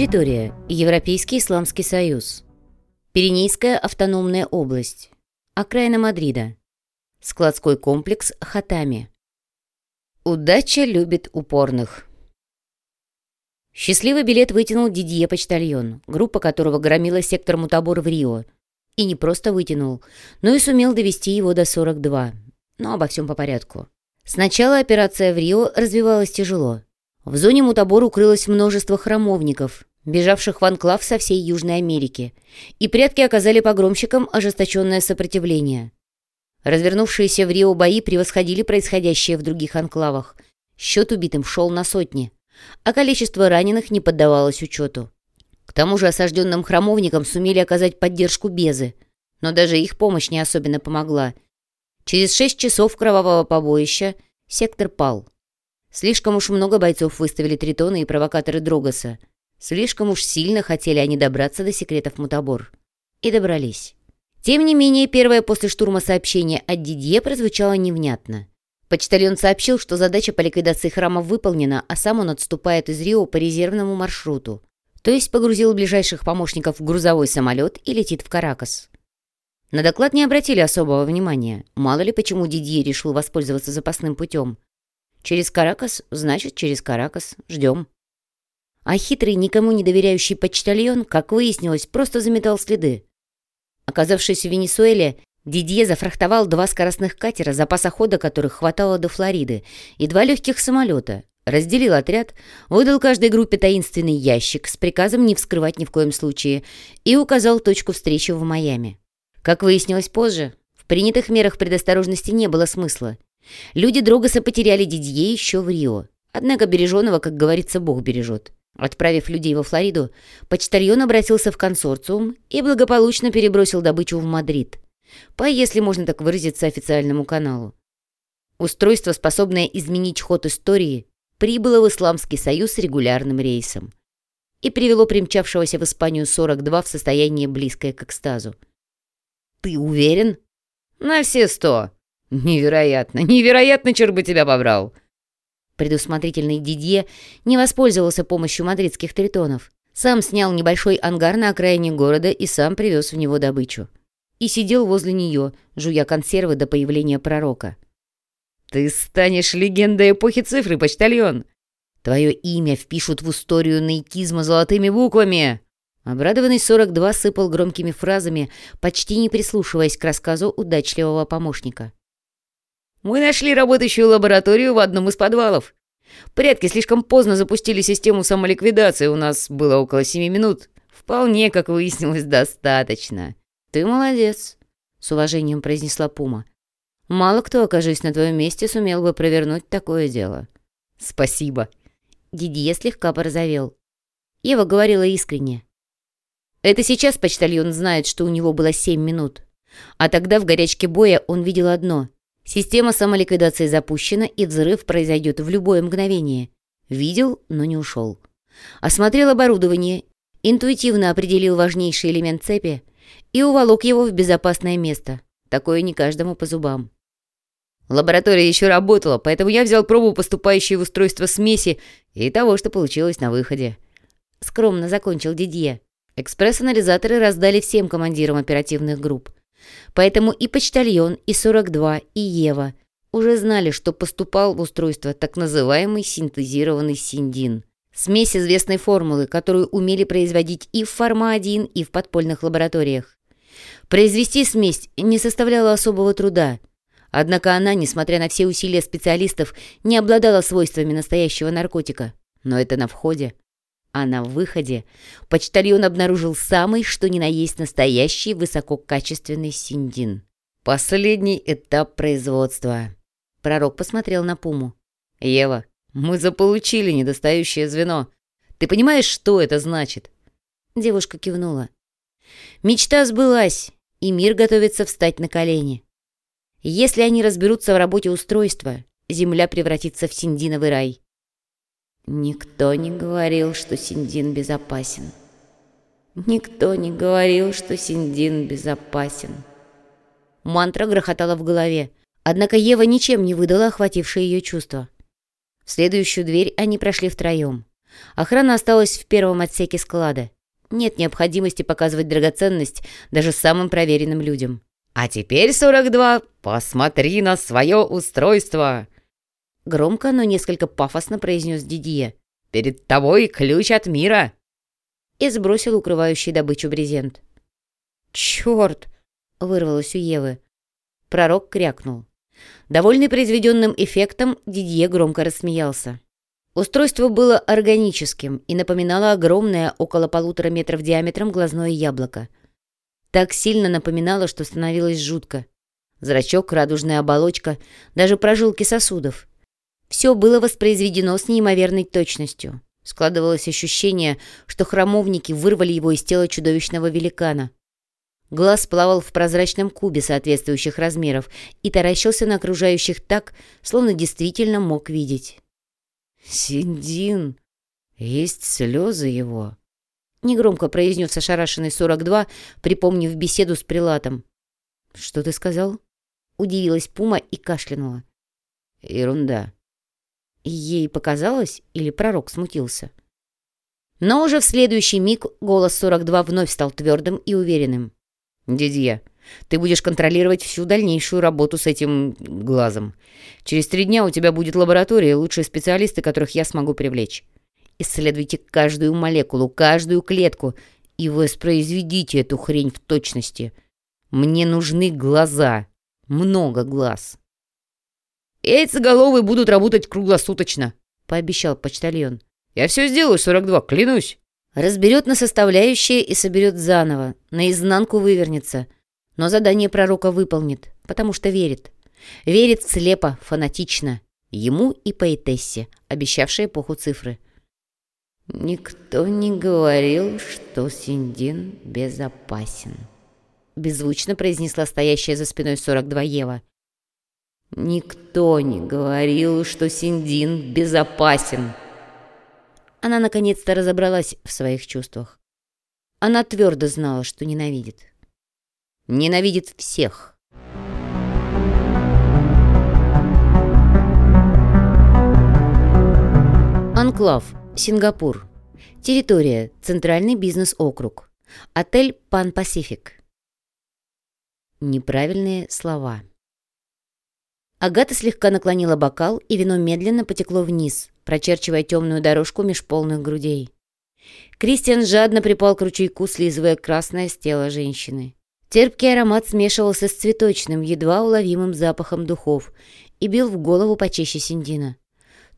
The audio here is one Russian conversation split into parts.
Территория. Европейский Исламский Союз. Пиренейская автономная область. Окраина Мадрида. Складской комплекс Хатами. Удача любит упорных. Счастливый билет вытянул Дидье Почтальон, группа которого громила сектор Мутабор в Рио. И не просто вытянул, но и сумел довести его до 42. Но обо всем по порядку. Сначала операция в Рио развивалась тяжело. В зоне Мутабор укрылось множество храмовников, бежавших в анклав со всей Южной Америки, и прятки оказали погромщикам ожесточенное сопротивление. Развернувшиеся в Рио бои превосходили происходящее в других анклавах. Счет убитым шел на сотни, а количество раненых не поддавалось учету. К тому же осажденным храмовникам сумели оказать поддержку Безы, но даже их помощь не особенно помогла. Через шесть часов кровавого побоища сектор пал. Слишком уж много бойцов выставили Тритона и провокаторы Дрогоса. Слишком уж сильно хотели они добраться до секретов Мутабор. И добрались. Тем не менее, первое после штурма сообщение от Дидье прозвучало невнятно. Почтальон сообщил, что задача по ликвидации храма выполнена, а сам он отступает из Рио по резервному маршруту. То есть погрузил ближайших помощников в грузовой самолет и летит в Каракас. На доклад не обратили особого внимания. Мало ли почему Дидье решил воспользоваться запасным путем. Через Каракас, значит, через Каракас. Ждем. А хитрый, никому не доверяющий почтальон, как выяснилось, просто заметал следы. Оказавшись в Венесуэле, Дидье зафрахтовал два скоростных катера, запаса хода которых хватало до Флориды, и два легких самолета. Разделил отряд, выдал каждой группе таинственный ящик с приказом не вскрывать ни в коем случае и указал точку встречи в Майами. Как выяснилось позже, в принятых мерах предосторожности не было смысла. Люди Дрогоса потеряли Дидье еще в Рио. Однако береженого, как говорится, Бог бережет. Отправив людей во Флориду, почтальон обратился в консорциум и благополучно перебросил добычу в Мадрид. По, если можно так выразиться, официальному каналу. Устройство, способное изменить ход истории, прибыло в Исламский Союз регулярным рейсом и привело примчавшегося в Испанию 42 в состояние близкое к экстазу. «Ты уверен?» «На все сто!» «Невероятно! Невероятно, черт бы тебя побрал!» Предусмотрительный Дидье не воспользовался помощью мадридских тритонов. Сам снял небольшой ангар на окраине города и сам привез в него добычу. И сидел возле нее, жуя консервы до появления пророка. «Ты станешь легендой эпохи цифры, почтальон! Твое имя впишут в историю наикизма золотыми буквами!» Обрадованный 42 сыпал громкими фразами, почти не прислушиваясь к рассказу удачливого помощника. Мы нашли работающую лабораторию в одном из подвалов. Предки слишком поздно запустили систему самоликвидации, у нас было около семи минут. Вполне, как выяснилось, достаточно. Ты молодец, с уважением произнесла Пума. Мало кто, окажись на твоем месте, сумел бы провернуть такое дело. Спасибо. Дидье слегка порозовел. Ева говорила искренне. Это сейчас почтальон знает, что у него было семь минут. А тогда в горячке боя он видел одно — Система самоликвидации запущена, и взрыв произойдет в любое мгновение. Видел, но не ушел. Осмотрел оборудование, интуитивно определил важнейший элемент цепи и уволок его в безопасное место. Такое не каждому по зубам. Лаборатория еще работала, поэтому я взял пробу поступающей в устройство смеси и того, что получилось на выходе. Скромно закончил Дидье. Экспресс-анализаторы раздали всем командирам оперативных групп. Поэтому и почтальон, и 42, и Ева уже знали, что поступал в устройство так называемый синтезированный синдин. Смесь известной формулы, которую умели производить и в Форма-1, и в подпольных лабораториях. Произвести смесь не составляло особого труда. Однако она, несмотря на все усилия специалистов, не обладала свойствами настоящего наркотика. Но это на входе. А на выходе почтальон обнаружил самый, что ни на есть настоящий высококачественный синдин. Последний этап производства. Пророк посмотрел на Пуму. «Ева, мы заполучили недостающее звено. Ты понимаешь, что это значит?» Девушка кивнула. «Мечта сбылась, и мир готовится встать на колени. Если они разберутся в работе устройства, Земля превратится в синдиновый рай. Никто не говорил, что Синдин безопасен. Никто не говорил, что Синдин безопасен. Мантра грохотала в голове, однако Ева ничем не выдала охватившее ее чувство. В следующую дверь они прошли втроем. Охрана осталась в первом отсеке склада. Нет необходимости показывать драгоценность даже самым проверенным людям. «А теперь, 42, посмотри на свое устройство!» Громко, но несколько пафосно произнес Дидье. «Перед тобой ключ от мира!» И сбросил укрывающий добычу брезент. «Черт!» — вырвалось у Евы. Пророк крякнул. Довольный произведенным эффектом, Дидье громко рассмеялся. Устройство было органическим и напоминало огромное, около полутора метров диаметром, глазное яблоко. Так сильно напоминало, что становилось жутко. Зрачок, радужная оболочка, даже прожилки сосудов. Все было воспроизведено с неимоверной точностью. Складывалось ощущение, что храмовники вырвали его из тела чудовищного великана. Глаз плавал в прозрачном кубе соответствующих размеров и таращился на окружающих так, словно действительно мог видеть. «Синдин! Есть слезы его!» Негромко произнес ошарашенный 42, припомнив беседу с прилатом. «Что ты сказал?» Удивилась Пума и кашлянула. «Ерунда». Ей показалось, или пророк смутился? Но уже в следующий миг голос 42 вновь стал твердым и уверенным. «Дидье, ты будешь контролировать всю дальнейшую работу с этим глазом. Через три дня у тебя будет лаборатория и лучшие специалисты, которых я смогу привлечь. Исследуйте каждую молекулу, каждую клетку и воспроизведите эту хрень в точности. Мне нужны глаза. Много глаз. «Яйцеголовые будут работать круглосуточно», — пообещал почтальон. «Я все сделаю, 42, клянусь». Разберет на составляющие и соберет заново, наизнанку вывернется. Но задание пророка выполнит, потому что верит. Верит слепо, фанатично. Ему и поэтессе, обещавшей эпоху цифры. «Никто не говорил, что Синдин безопасен», — беззвучно произнесла стоящая за спиной 42 Ева. «Никто не говорил, что Синдин безопасен». Она наконец-то разобралась в своих чувствах. Она твердо знала, что ненавидит. Ненавидит всех. Анклав, Сингапур. Территория, Центральный бизнес-округ. Отель Пан Пасифик. Неправильные слова. Агата слегка наклонила бокал, и вино медленно потекло вниз, прочерчивая темную дорожку меж полных грудей. Кристиан жадно припал к ручейку, слизывая красное с тела женщины. Терпкий аромат смешивался с цветочным, едва уловимым запахом духов и бил в голову почище Синдина.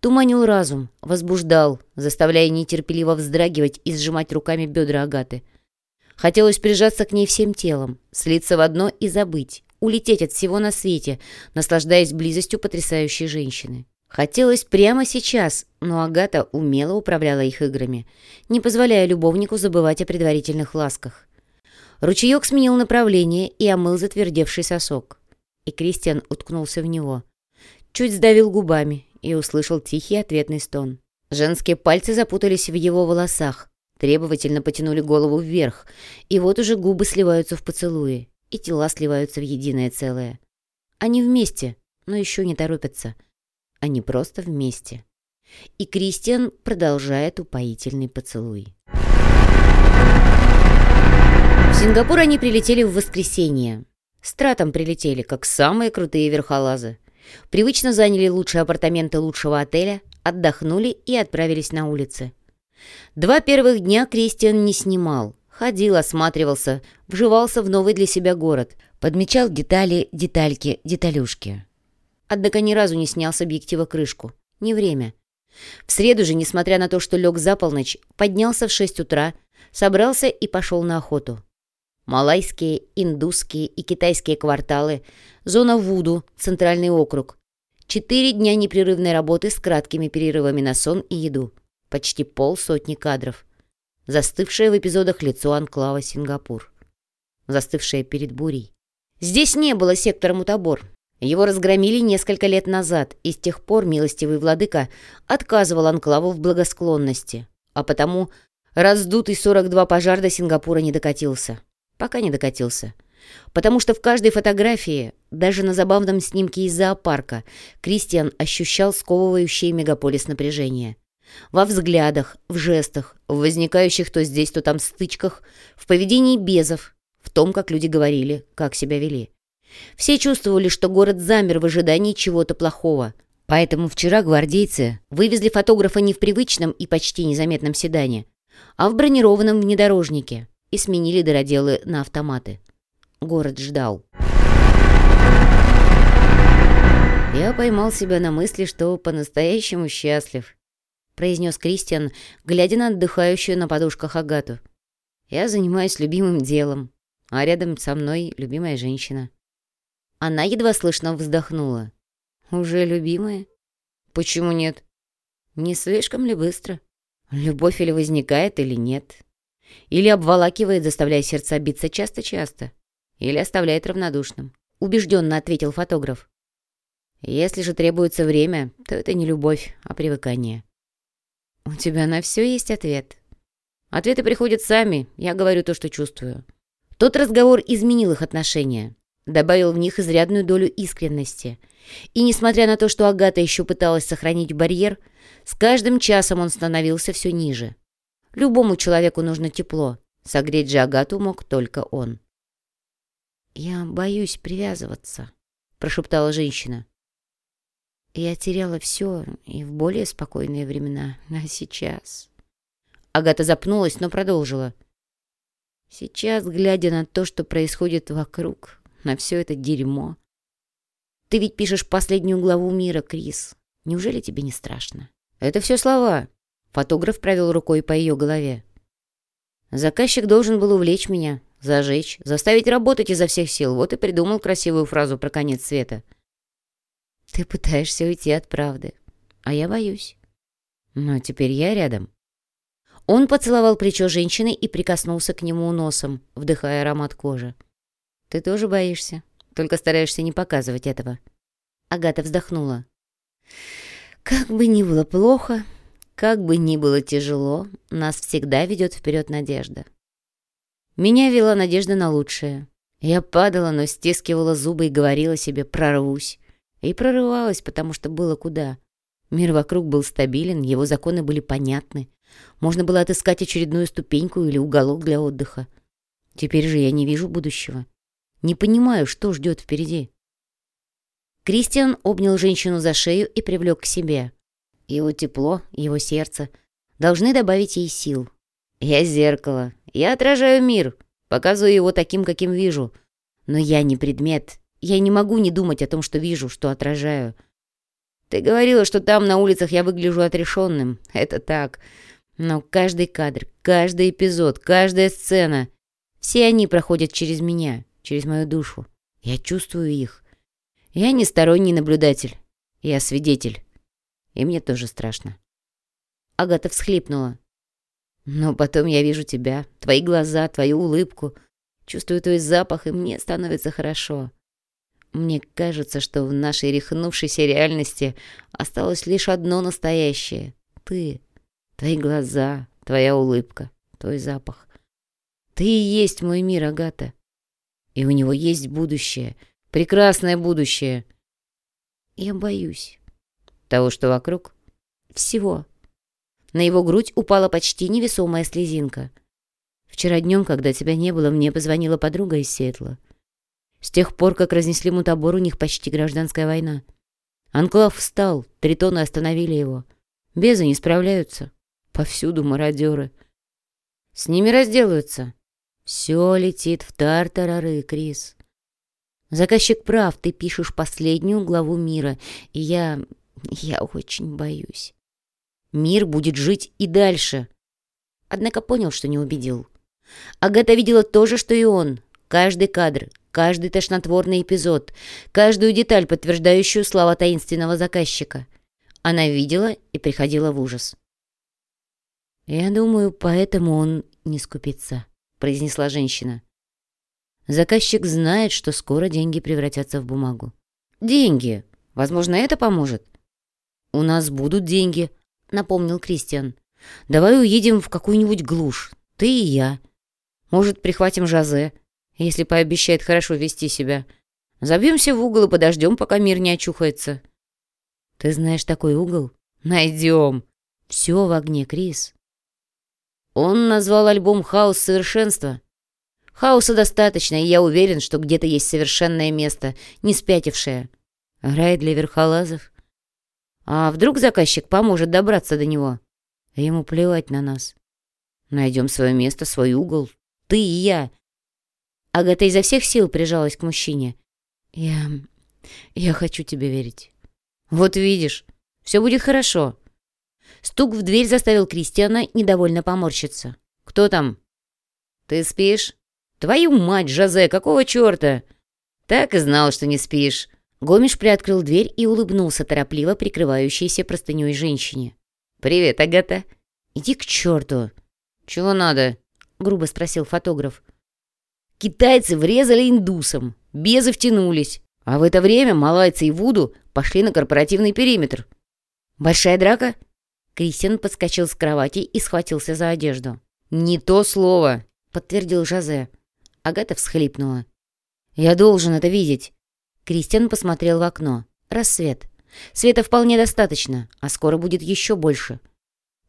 Туманил разум, возбуждал, заставляя нетерпеливо вздрагивать и сжимать руками бедра Агаты. Хотелось прижаться к ней всем телом, слиться в одно и забыть, улететь от всего на свете, наслаждаясь близостью потрясающей женщины. Хотелось прямо сейчас, но Агата умело управляла их играми, не позволяя любовнику забывать о предварительных ласках. Ручеек сменил направление и омыл затвердевший сосок. И Кристиан уткнулся в него. Чуть сдавил губами и услышал тихий ответный стон. Женские пальцы запутались в его волосах, требовательно потянули голову вверх, и вот уже губы сливаются в поцелуи, и тела сливаются в единое целое. Они вместе, но еще не торопятся — они просто вместе. И Кристиан продолжает упоительный поцелуй. В Сингапур они прилетели в воскресенье. Стратом прилетели, как самые крутые верхолазы. Привычно заняли лучшие апартаменты лучшего отеля, отдохнули и отправились на улицы. Два первых дня Кристиан не снимал. Ходил, осматривался, вживался в новый для себя город, подмечал детали, детальки, деталюшки. Однако ни разу не снял с объектива крышку. Не время. В среду же, несмотря на то, что лег за полночь, поднялся в 6 утра, собрался и пошел на охоту. Малайские, индусские и китайские кварталы, зона Вуду, центральный округ. Четыре дня непрерывной работы с краткими перерывами на сон и еду. Почти полсотни кадров. Застывшее в эпизодах лицо анклава Сингапур. Застывшее перед бурей. Здесь не было сектора Мутабор, его разгромили несколько лет назад, и с тех пор милостивый владыка отказывал анклаву в благосклонности, а потому раздутый 42 пожар до Сингапура не докатился. Пока не докатился. Потому что в каждой фотографии, даже на забавном снимке из зоопарка, Кристиан ощущал сковывающее мегаполис напряжение. Во взглядах, в жестах, в возникающих то здесь, то там стычках, в поведении безов, в том, как люди говорили, как себя вели. Все чувствовали, что город замер в ожидании чего-то плохого. Поэтому вчера гвардейцы вывезли фотографа не в привычном и почти незаметном седане, а в бронированном внедорожнике и сменили дыроделы на автоматы. Город ждал. Я поймал себя на мысли, что по-настоящему счастлив, произнес Кристиан, глядя на отдыхающую на подушках Агату. Я занимаюсь любимым делом, а рядом со мной любимая женщина. Она едва слышно вздохнула. «Уже любимая? Почему нет? Не слишком ли быстро? Любовь или возникает, или нет? Или обволакивает, заставляя сердце биться часто-часто? Или оставляет равнодушным?» Убежденно ответил фотограф. «Если же требуется время, то это не любовь, а привыкание». «У тебя на все есть ответ?» «Ответы приходят сами, я говорю то, что чувствую». Тот разговор изменил их отношения добавил в них изрядную долю искренности. И несмотря на то, что Агата еще пыталась сохранить барьер, с каждым часом он становился все ниже. Любому человеку нужно тепло. Согреть же Агату мог только он. «Я боюсь привязываться», — прошептала женщина. «Я теряла все и в более спокойные времена, а сейчас...» Агата запнулась, но продолжила. «Сейчас, глядя на то, что происходит вокруг, на все это дерьмо. Ты ведь пишешь последнюю главу мира, Крис. Неужели тебе не страшно? Это все слова. Фотограф провел рукой по ее голове. Заказчик должен был увлечь меня, зажечь, заставить работать изо всех сил. Вот и придумал красивую фразу про конец света. Ты пытаешься уйти от правды, а я боюсь. Но теперь я рядом. Он поцеловал плечо женщины и прикоснулся к нему носом, вдыхая аромат кожи. Ты тоже боишься, только стараешься не показывать этого. Агата вздохнула. Как бы ни было плохо, как бы ни было тяжело, нас всегда ведет вперед надежда. Меня вела надежда на лучшее. Я падала, но стискивала зубы и говорила себе «прорвусь». И прорывалась, потому что было куда. Мир вокруг был стабилен, его законы были понятны. Можно было отыскать очередную ступеньку или уголок для отдыха. Теперь же я не вижу будущего. Не понимаю, что ждет впереди. Кристиан обнял женщину за шею и привлек к себе. Его тепло, его сердце должны добавить ей сил. Я зеркало. Я отражаю мир, показываю его таким, каким вижу. Но я не предмет. Я не могу не думать о том, что вижу, что отражаю. Ты говорила, что там на улицах я выгляжу отрешенным. Это так. Но каждый кадр, каждый эпизод, каждая сцена — все они проходят через меня через мою душу. Я чувствую их. Я не сторонний наблюдатель. Я свидетель. И мне тоже страшно. Агата всхлипнула. Но потом я вижу тебя, твои глаза, твою улыбку, чувствую твой запах, и мне становится хорошо. Мне кажется, что в нашей рехнувшейся реальности осталось лишь одно настоящее — ты. Твои глаза, твоя улыбка, твой запах. Ты и есть мой мир, Агата. И у него есть будущее. Прекрасное будущее. Я боюсь. Того, что вокруг? Всего. На его грудь упала почти невесомая слезинка. Вчера днем, когда тебя не было, мне позвонила подруга из Сиэтла. С тех пор, как разнесли мутабор, у них почти гражданская война. Анклав встал, тритоны остановили его. Безы не справляются. Повсюду мародеры. С ними разделаются. Все летит в тартарары, Крис. Заказчик прав, ты пишешь последнюю главу мира, и я... я очень боюсь. Мир будет жить и дальше. Однако понял, что не убедил. Агата видела то же, что и он. Каждый кадр, каждый тошнотворный эпизод, каждую деталь, подтверждающую слова таинственного заказчика. Она видела и приходила в ужас. Я думаю, поэтому он не скупится произнесла женщина. Заказчик знает, что скоро деньги превратятся в бумагу. Деньги. Возможно, это поможет. У нас будут деньги, напомнил Кристиан. Давай уедем в какую-нибудь глушь. Ты и я. Может, прихватим Жозе, если пообещает хорошо вести себя. Забьемся в угол и подождем, пока мир не очухается. Ты знаешь такой угол? Найдем. Все в огне, Крис. Он назвал альбом «Хаос совершенства». Хаоса достаточно, и я уверен, что где-то есть совершенное место, не спятившее. Рай для верхолазов. А вдруг заказчик поможет добраться до него? Ему плевать на нас. Найдем свое место, свой угол. Ты и я. Агата изо всех сил прижалась к мужчине. Я... я хочу тебе верить. Вот видишь, все будет хорошо. Стук в дверь заставил Кристиана недовольно поморщиться. «Кто там?» «Ты спишь?» «Твою мать, Жозе, какого черта?» «Так и знал, что не спишь». Гомиш приоткрыл дверь и улыбнулся торопливо прикрывающейся простыней женщине. «Привет, Агата». «Иди к черту». «Чего надо?» — грубо спросил фотограф. Китайцы врезали индусам, безы втянулись, а в это время малайцы и Вуду пошли на корпоративный периметр. «Большая драка?» Кристиан подскочил с кровати и схватился за одежду. «Не то слово», — подтвердил Жозе. Агата всхлипнула. «Я должен это видеть». Кристиан посмотрел в окно. Рассвет. Света вполне достаточно, а скоро будет еще больше.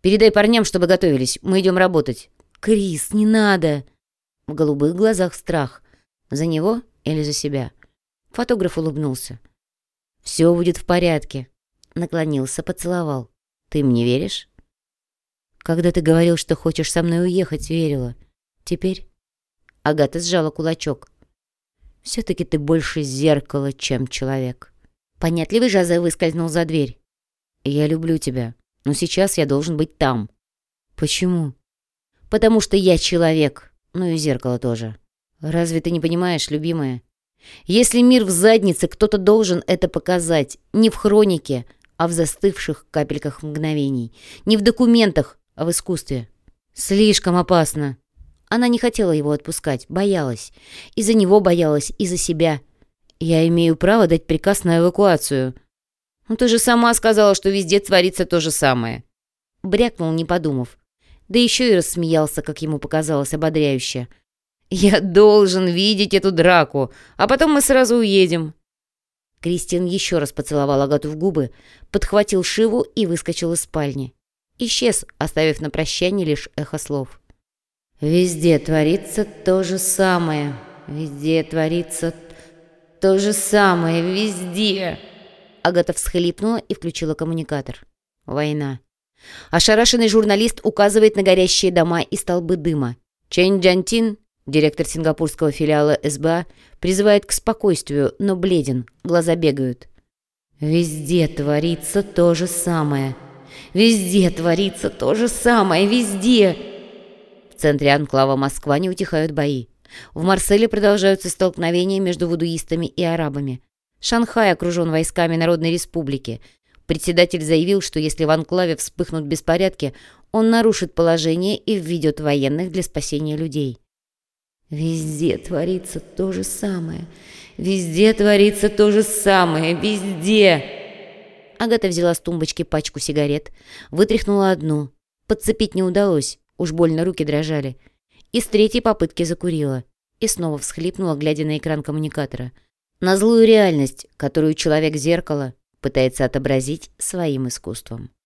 «Передай парням, чтобы готовились. Мы идем работать». «Крис, не надо!» В голубых глазах страх. За него или за себя? Фотограф улыбнулся. «Все будет в порядке». Наклонился, поцеловал. Ты мне веришь? Когда ты говорил, что хочешь со мной уехать, верила. Теперь? Агата сжала кулачок. Все-таки ты больше зеркало, чем человек. Понятливый Жозе выскользнул за дверь. Я люблю тебя, но сейчас я должен быть там. Почему? Потому что я человек, ну и зеркало тоже. Разве ты не понимаешь, любимая? Если мир в заднице, кто-то должен это показать. Не в хронике, а в застывших капельках мгновений. Не в документах, а в искусстве. Слишком опасно. Она не хотела его отпускать, боялась. И за него боялась, и за себя. Я имею право дать приказ на эвакуацию. Ну ты же сама сказала, что везде творится то же самое. Брякнул, не подумав. Да еще и рассмеялся, как ему показалось, ободряюще. «Я должен видеть эту драку, а потом мы сразу уедем. Кристиан еще раз поцеловал Агату в губы, подхватил Шиву и выскочил из спальни. Исчез, оставив на прощание лишь эхо слов. «Везде творится то же самое. Везде творится то же самое. Везде!» Агата всхлипнула и включила коммуникатор. «Война». Ошарашенный журналист указывает на горящие дома и столбы дыма. Чэнь Джантин Директор сингапурского филиала СБА призывает к спокойствию, но бледен, глаза бегают. «Везде творится то же самое. Везде творится то же самое. Везде!» В центре анклава Москва не утихают бои. В Марселе продолжаются столкновения между вудуистами и арабами. Шанхай окружен войсками Народной Республики. Председатель заявил, что если в анклаве вспыхнут беспорядки, он нарушит положение и введет военных для спасения людей. Везде творится то же самое. Везде творится то же самое. Везде. Агата взяла с тумбочки пачку сигарет, вытряхнула одну. Подцепить не удалось, уж больно руки дрожали. И с третьей попытки закурила. И снова всхлипнула, глядя на экран коммуникатора. На злую реальность, которую человек-зеркало пытается отобразить своим искусством.